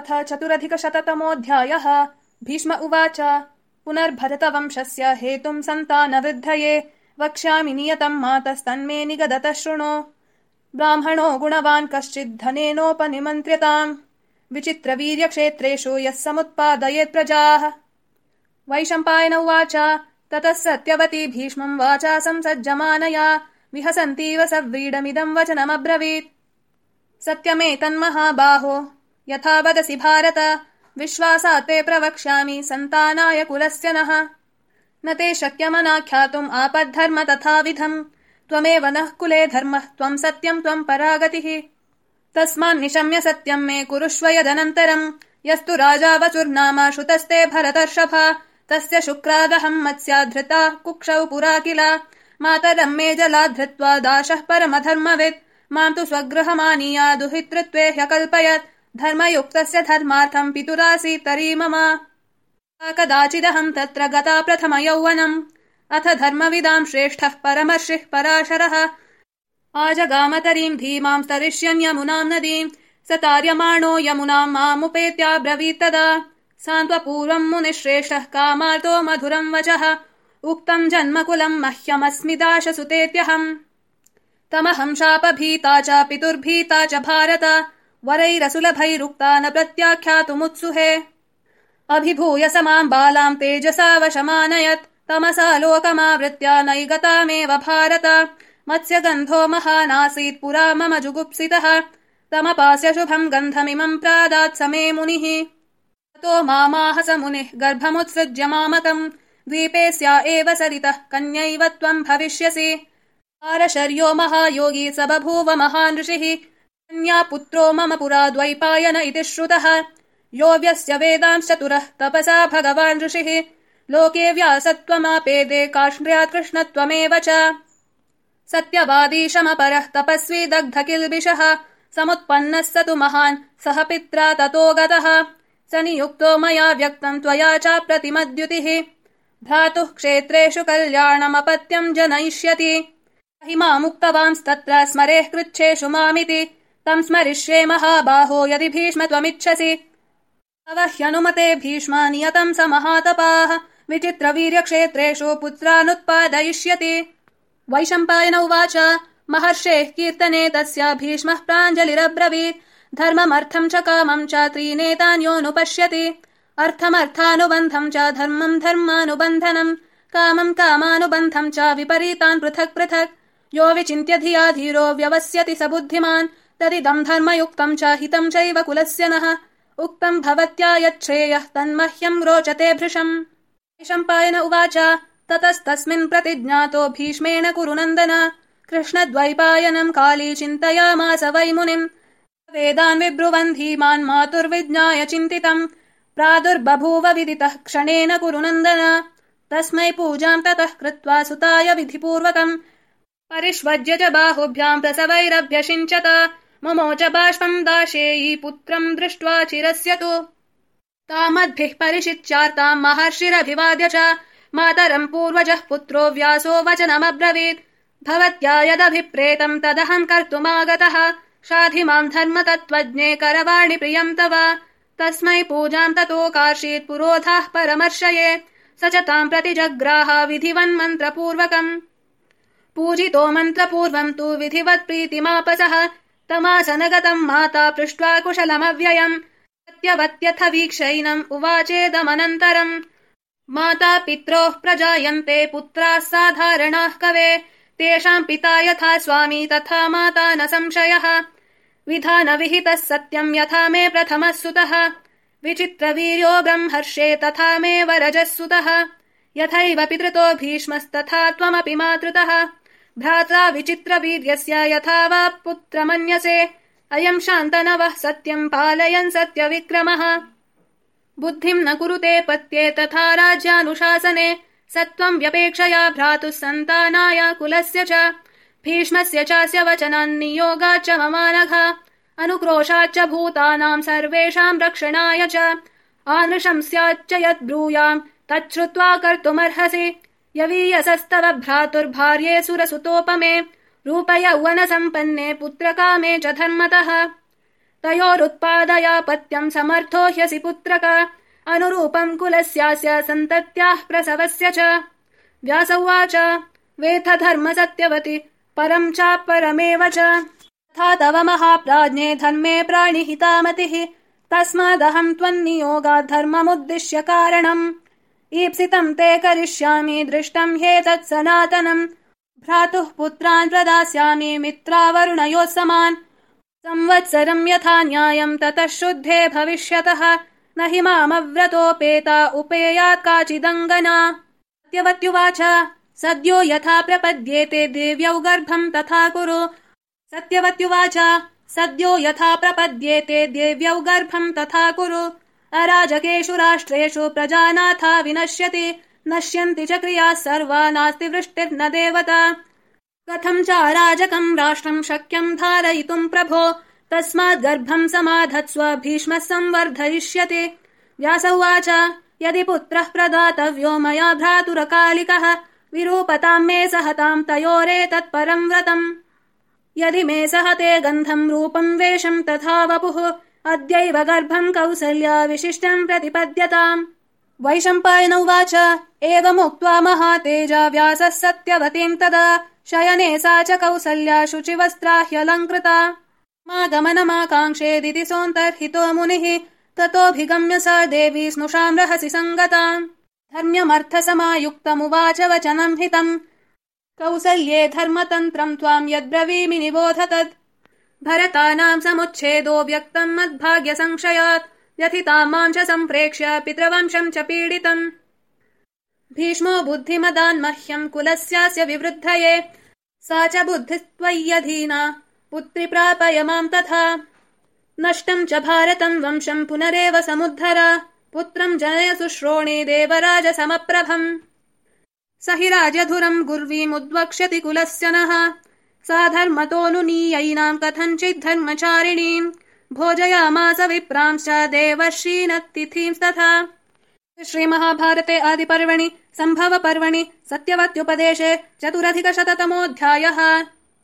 अथ चतुरधिकशततमोऽध्यायः। भीष्म उवाच पुनर्भरतवंशस्य हेतुम् सन्तानवृद्धये वक्ष्यामि नियतम् मातस्तन्मे निगदत शृणु। ब्राह्मणो गुणवान् कश्चिद्धनेनोपनिमन्त्र्यताम् विचित्रवीर्यक्षेत्रेषु यः समुत्पादयेत् प्रजाः। वैशम्पायन उवाच ततः सत्यवती भीष्मम् वाचा संसज्जमानया विहसन्तीव सव्रीडमिदम् वचनमब्रवीत्। सत्यमेतन्महाबाहो यथा वदसि भारत। विश्वासात् ते प्रवक्ष्यामि सन्तानाय कुलस्य नः। न ते शक्यमनाख्यातुम् आपद्धर्म तथाविधम्। त्वमेव नः कुले धर्मः त्वम् सत्यम् त्वम् परागतिः। तस्मान्निशम्य सत्यम् मे कुरुष्व यदनन्तरम्। यस्तु राजा वसुर्नाम श्रुतस्ते भरतर्षभा। तस्य शुक्रादहम् मत्स्याधृता कुक्षौ पुरा किल। मातरम् मे जलाधृत्वा दाशः परमधर्मवित्। माम् तु स्वगृहमानीया दुहितृत्वे ह्यकल्पयत् धर्मयुक्तस्य धर्मार्थम् पितुरासीत् तरी मम। कदाचिदहम् तत्र गता प्रथम यौवनम् अथ धर्मविदाम् श्रेष्ठः परमर्षिः पराशरः। आजगामतरीम् धीमाम् स्तरिष्यन् यमुनाम् नदीम् स तार्यमाणो यमुनाम् मामुपेत्याब्रवीत्तदा सान्त्वपूर्वम् मुनिश्रेष्ठः कामार्तो मधुरम् वचः। उक्तम् जन्मकुलम् मह्यमस्मि दाशसुतेत्यहम्। तमहम् शापभीता च पितुर्भीता च भारत वरैरसुलभैरुक्ता न प्रत्याख्यातुमुत्सुहे अभिभूय स माम् बालाम् तेजसा वशमानयत् तमसा लोकमावृत्या नैगतामेव भारत। मत्स्यगन्धो महानासीत् पुरा मम जुगुप्सितः। तमपास्य शुभम् गन्धमिमम् प्रादात् स मे मुनिः। ततो मामाह स मुनिः गर्भमुत्सृज्य मामकम्। द्वीपे स्या एव सरितः कन्यैव त्वम् भविष्यसि। पारशर्यो महायोगी स बभूव महान् ऋषिः पुत्रो मम पुरा द्वैपायन इति श्रुतः। यो व्यस्य वेदांश्चतुरः तपसा भगवान् ऋषिः। लोके व्यासत्वमापेदे काष्ण्यात् कृष्णत्वमेव च। सत्यवादीशमपरः तपस्वी दग्ध किल्बिषः समुत्पन्नः स तु महान्। सह पित्रा ततो गतः। स नियुक्तो मया व्यक्तम् त्वया च प्रतिमद्युतिः। भ्रातुः क्षेत्रेषु कल्याणमपत्यम् जनयिष्यति। महिमामुक्तवांस्तत्र स्मरेः कृच्छेषु मामिति तम् स्मरिष्ये महाबाहो यदि भीष्म त्वमिच्छसि तव ह्यनुमते भीष्म नियतम् स महातपाः। विचित्रवीर्यक्षेत्रेषु पुत्रानुत्पादयिष्यति। वैशम्पायन उवाच महर्षेः कीर्तने तस्य भीष्मः प्राञ्जलिरब्रवीत्। धर्ममर्थम् च कामम् च त्रीनेतान्योऽनुपश्यति अर्थमर्थानुबन्धम् च धर्मम् धर्मानुबन्धनम् कामम् कामानुबन्धम् च विपरीतान् पृथक् पृथक्। यो विचिन्त्य धिया धीरो व्यवस्यति स बुद्धिमान् तदिदम् धर्मयुक्तम् च हितम् चैव कुलस्य नः। उक्तम् भवत्या यच्छ्रेयः तन्मह्यम् रोचते भृशम्। शम्पायन उवाच ततस्तस्मिन् प्रतिज्ञातो भीष्मेण कुरु नन्दन। कृष्णद्वैपायनम् काली चिन्तयामास वै मुनिम् वेदान् विब्रुवन् धीमान् मातुर्विज्ञाय चिन्तितम्। प्रादुर्बभूव विदितः क्षणेन कुरु नन्दन। तस्मै पूजाम् ततः कृत्वा सुताय विधिपूर्वकम्। परिष्वज्य च बाहुभ्याम् प्रसवैरभ्यषिञ्चत ममोच बाष्पम् दाशेयी पुत्रम् दृष्ट्वा चिरस्य तु तामद्भिः परिशिच्यार्ताम् महर्षिरभिवाद्य च मातरम् पूर्वजः पुत्रो व्यासो वचनमब्रवीत्। भवत्या यदभिप्रेतम् तदहम् कर्तुमागतः। शाधि माम् धर्म तत्त्वज्ञे करवाणि प्रियम् तव। तस्मै पूजाम् ततो कार्षीत् पुरोधाः परमर्शये स च ताम् प्रति जग्राह विधिवन्मन्त्रपूर्वकम्। पूजितो मन्त्रपूर्वम् तु विधिवत् प्रीतिमापसः तमासनगतम् माता पृष्ट्वा कुशलमव्ययम् सत्यवत्यथ वीक्षैनम् उवाचेदमनन्तरम्। माता पित्रोः प्रजायन्ते पुत्राः साधारणाः कवे तेषाम् पिता यथा स्वामी तथा माता न संशयः। विधानविहितः सत्यम् यथा मे प्रथमः सुतः। विचित्रवीर्यो ब्रह्मर्षे तथा मे वरजः सुतः। यथैव पितृतो भीष्मस्तथा त्वमपि मातृतः भ्रात्रा विचित्रवीर्यस्य यथा वा पुत्रमन्यसे। अयम् शान्तनवः सत्यम् पालयन् सत्यविक्रमः। बुद्धिम् न कुरुते पत्ये तथा राज्यानुशासने सत्त्वम् व्यपेक्षया भ्रातुः सन्तानाय कुलस्य च। भीष्मस्य चास्य वचनान्नियोगाच्च ममानघ। अनुक्रोशाच्च भूतानाम् सर्वेषाम् रक्षणाय च। आनृशम् स्याच्च यद्ब्रूयाम् तच्छ्रुत्वा कर्तुमर्हसि यवीयसस्तव भ्रातुर्भार्ये सुरसुतोपमे रूपय सम्पन्ने पुत्रकामे च धर्मतः। तयोरुत्पादयापत्यम् समर्थो ह्यसि पुत्रक अनुरूपम् कुलस्यास्य सन्तत्याः प्रसवस्य च। व्यास उवाच वेथ धर्म सत्यवति परम् चापरमेव च। तथा तव महाप्राज्ञे धर्मे प्राणिहितामतिः तस्मादहम् त्वन्नियोगात् धर्ममुद्दिश्य कारणम् ईप्सितम् ते करिष्यामि दृष्टम् ह्येतत् सनातनम् भ्रातुः पुत्रान् प्रदास्यामि मित्रावरुणयोः समान् संवत्सरम् यथा न्यायम् ततः शुद्धे भविष्यतः। न हि मामव्रतोपेता उपेयात् काचिदङ्गना। सत्यवत्युवाच सद्यो यथा प्रपद्येते देव्यौ गर्भम् तथा कुरु। सत्यवत्युवाच सद्यो यथा प्रपद्येते देव्यौ गर्भम् तथा कुरु अराजकेषु राष्ट्रेषु प्रजानाथा विनश्यति। नश्यन्ति च क्रियाः सर्वा नास्ति वृष्टिर्न देवता। कथम् अराजकम् राष्ट्रम् शक्यम् धारयितुम् प्रभो? तस्मात् गर्भम् समाधत्स्व भीष्मः संवर्धयिष्यति। व्यास उवाच यदि पुत्रः प्रदातव्यो मया भ्रातुरकालिकः विरूपताम् मे सहताम् तयोरेतत्परम् व्रतम्। यदि मे सहते गन्धम् रूपम् वेषम् तथा वपुः अद्यैव गर्भम् कौसल्या विशिष्टम् प्रतिपद्यताम्। वैशम्पायन उवाच एवमुक्त्वा महातेजा व्यासः सत्यवतीम् तदा शयने सा च कौसल्या शुचिवस्त्रा ह्यलङ्कृता मागमनमाकाङ्क्षेदिति सोऽन्तर्हितो मुनिः ततोऽभिगम्य स देवी स्नुषाम् रहसि सङ्गताम्। धर्म्यमर्थसमायुक्तमुवाच वचनम् हितम्। कौसल्ये धर्मतन्त्रम् त्वाम् यद्ब्रवीमि निबोध तत् भरतानाम् समुच्छेदो व्यक्तम् मद्भाग्य संशयात् व्यथिताम् माम् च सम्प्रेक्ष्य पितृवंशम् च पीडितम्। भीष्मो बुद्धिमदान् मह्यम् कुलस्यास्य विवृद्धये सा च बुद्धिस्त्वय्यधीना पुत्रि प्रापय माम् तथा। नष्टम् च भारतम् वंशम् पुनरेव समुद्धर पुत्रम् जनय शुश्रोणे देवराज समप्रभम्। स हि राजधुरम् गुर्वीमुद्वक्ष्यति कुलस्य नः सा धर्मतोऽनुनीयैनाम् कथञ्चित् धर्मचारिणीम् भोजयामास विप्रांश्च देवर्षीनतिथींस्तथा श्रीमहाभारते आदिपर्वणि सम्भवपर्वणि सत्यवत्युपदेशे चतुरधिकशततमोऽध्यायः